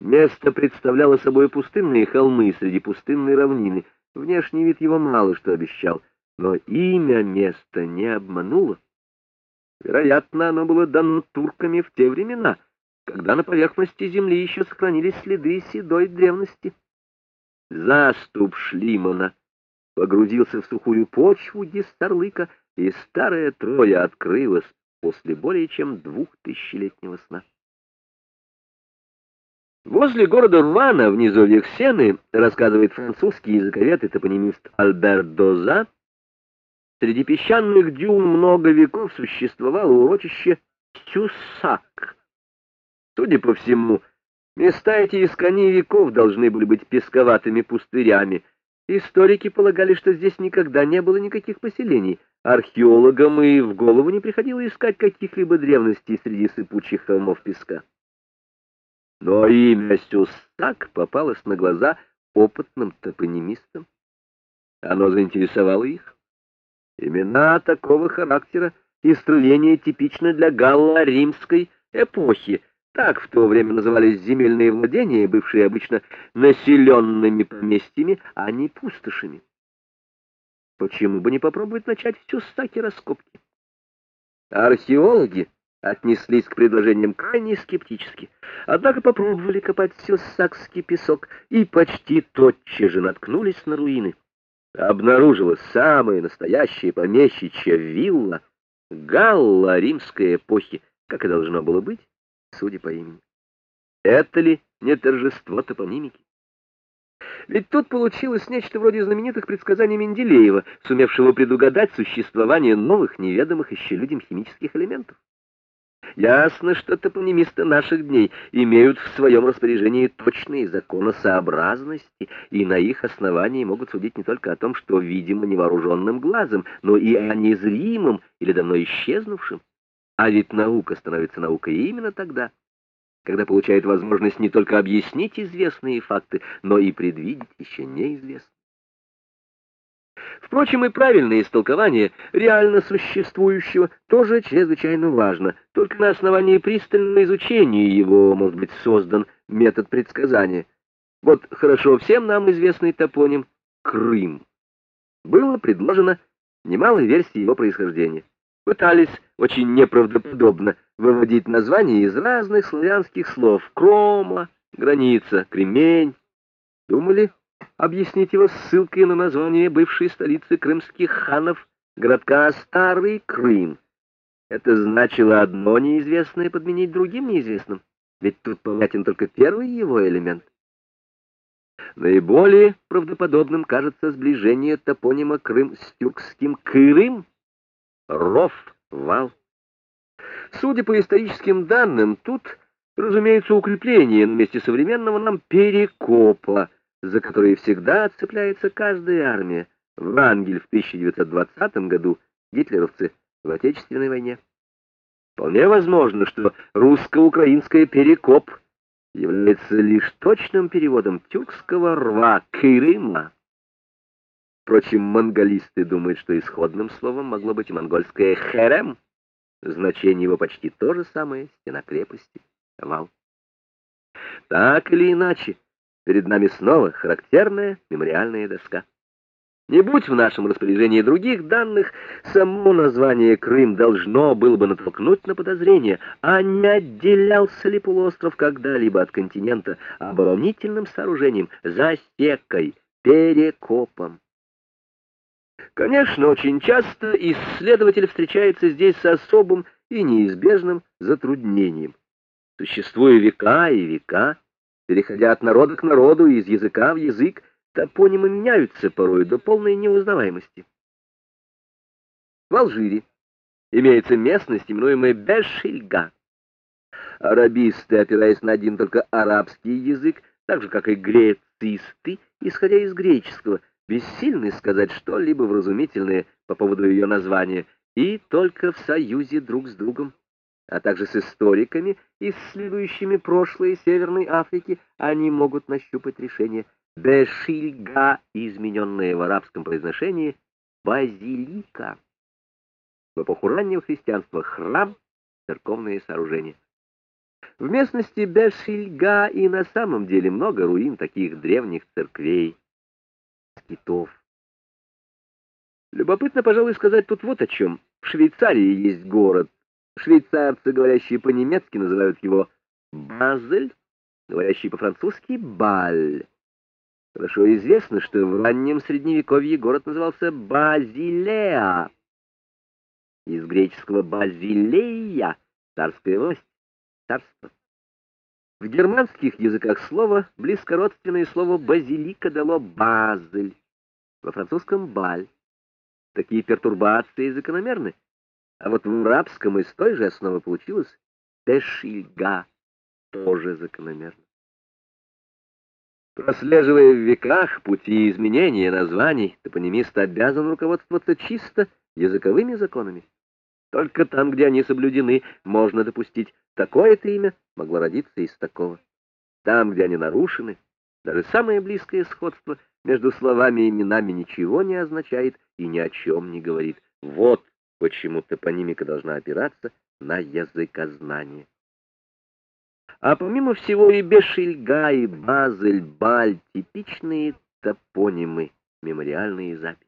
Место представляло собой пустынные холмы среди пустынной равнины. Внешний вид его мало что обещал, но имя места не обмануло. Вероятно, оно было дано турками в те времена, когда на поверхности земли еще сохранились следы седой древности. Заступ Шлимана погрузился в сухую почву Дистарлыка, и старая Троя открылась после более чем двух тысячелетнего сна. Возле города Руана, в низовьях рассказывает французский языковед и топонимист Альберт Доза, среди песчаных дюн много веков существовало урочище Сюсак. Судя по всему, места эти искони веков должны были быть песковатыми пустырями. Историки полагали, что здесь никогда не было никаких поселений. Археологам и в голову не приходило искать каких-либо древностей среди сыпучих холмов песка. Но имя Сюстак попалось на глаза опытным топонимистам. Оно заинтересовало их. Имена такого характера и строения типичны для галло-римской эпохи. Так в то время назывались земельные владения, бывшие обычно населенными поместьями, а не пустошами. Почему бы не попробовать начать в Сюстаке раскопки? Археологи отнеслись к предложениям крайне скептически. Однако попробовали копать сюссакский песок и почти тотчас же наткнулись на руины. Обнаружилась самая настоящая помещичья вилла Галла римской эпохи, как и должно было быть, судя по имени. Это ли не торжество топонимики? Ведь тут получилось нечто вроде знаменитых предсказаний Менделеева, сумевшего предугадать существование новых неведомых еще людям химических элементов. Ясно, что топонимисты наших дней имеют в своем распоряжении точные законосообразности, и на их основании могут судить не только о том, что видимо невооруженным глазом, но и о незримом или давно исчезнувшем. А ведь наука становится наукой именно тогда, когда получает возможность не только объяснить известные факты, но и предвидеть еще неизвестные. Впрочем, и правильное истолкование реально существующего тоже чрезвычайно важно. Только на основании пристального изучения его может быть создан метод предсказания. Вот хорошо всем нам известный топоним Крым. Было предложено немало версий его происхождения. Пытались очень неправдоподобно выводить названия из разных славянских слов. Крома, граница, кремень. Думали, объяснить его ссылкой на название бывшей столицы крымских ханов, городка Старый Крым. Это значило одно неизвестное подменить другим неизвестным, ведь тут понятен только первый его элемент. Наиболее правдоподобным кажется сближение топонима Крым с тюркским Крым, ров, вал. Судя по историческим данным, тут, разумеется, укрепление на месте современного нам перекопа, за которые всегда цепляется каждая армия. Врангель в 1920 году, гитлеровцы в Отечественной войне. Вполне возможно, что русско-украинское «перекоп» является лишь точным переводом тюркского рва «кырыма». Впрочем, монголисты думают, что исходным словом могло быть монгольское «херем». Значение его почти то же самое — стена крепости, вал. Так или иначе, перед нами снова характерная мемориальная доска. Не будь в нашем распоряжении других данных, само название Крым должно было бы натолкнуть на подозрение, а не отделялся ли полуостров когда-либо от континента оборонительным сооружением, засекой, перекопом. Конечно, очень часто исследователь встречается здесь с особым и неизбежным затруднением. Существуя века и века, Переходя от народа к народу, из языка в язык, топонимы меняются порой до полной неузнаваемости. В Алжире имеется местность, именуемая Бешильга. Арабисты, опираясь на один только арабский язык, так же, как и грецисты, исходя из греческого, бессильны сказать что-либо вразумительное по поводу ее названия, и только в союзе друг с другом а также с историками, исследующими прошлое Северной Африки, они могут нащупать решение «бешильга», измененное в арабском произношении «базилика». В эпоху раннего христианства храм — церковное сооружение. В местности Бешильга и на самом деле много руин таких древних церквей, скитов. Любопытно, пожалуй, сказать тут вот о чем. В Швейцарии есть город. Швейцарцы, говорящие по-немецки, называют его Базель, говорящие по-французски Баль. Хорошо известно, что в раннем Средневековье город назывался Базилеа. Из греческого «базилея» — царская власть, царство. В германских языках слово, близкородственное слово «базилика» дало «базель», во французском «баль». Такие пертурбации закономерны. А вот в арабском из той же основы получилось «тешильга», тоже закономерно. Прослеживая в веках пути изменения названий, топонимист обязан руководствоваться чисто языковыми законами. Только там, где они соблюдены, можно допустить такое-то имя могло родиться из такого. Там, где они нарушены, даже самое близкое сходство между словами и именами ничего не означает и ни о чем не говорит. Вот почему топонимика должна опираться на языкознание. А помимо всего и Бешильга, и Базель, Баль — типичные топонимы, мемориальные записи.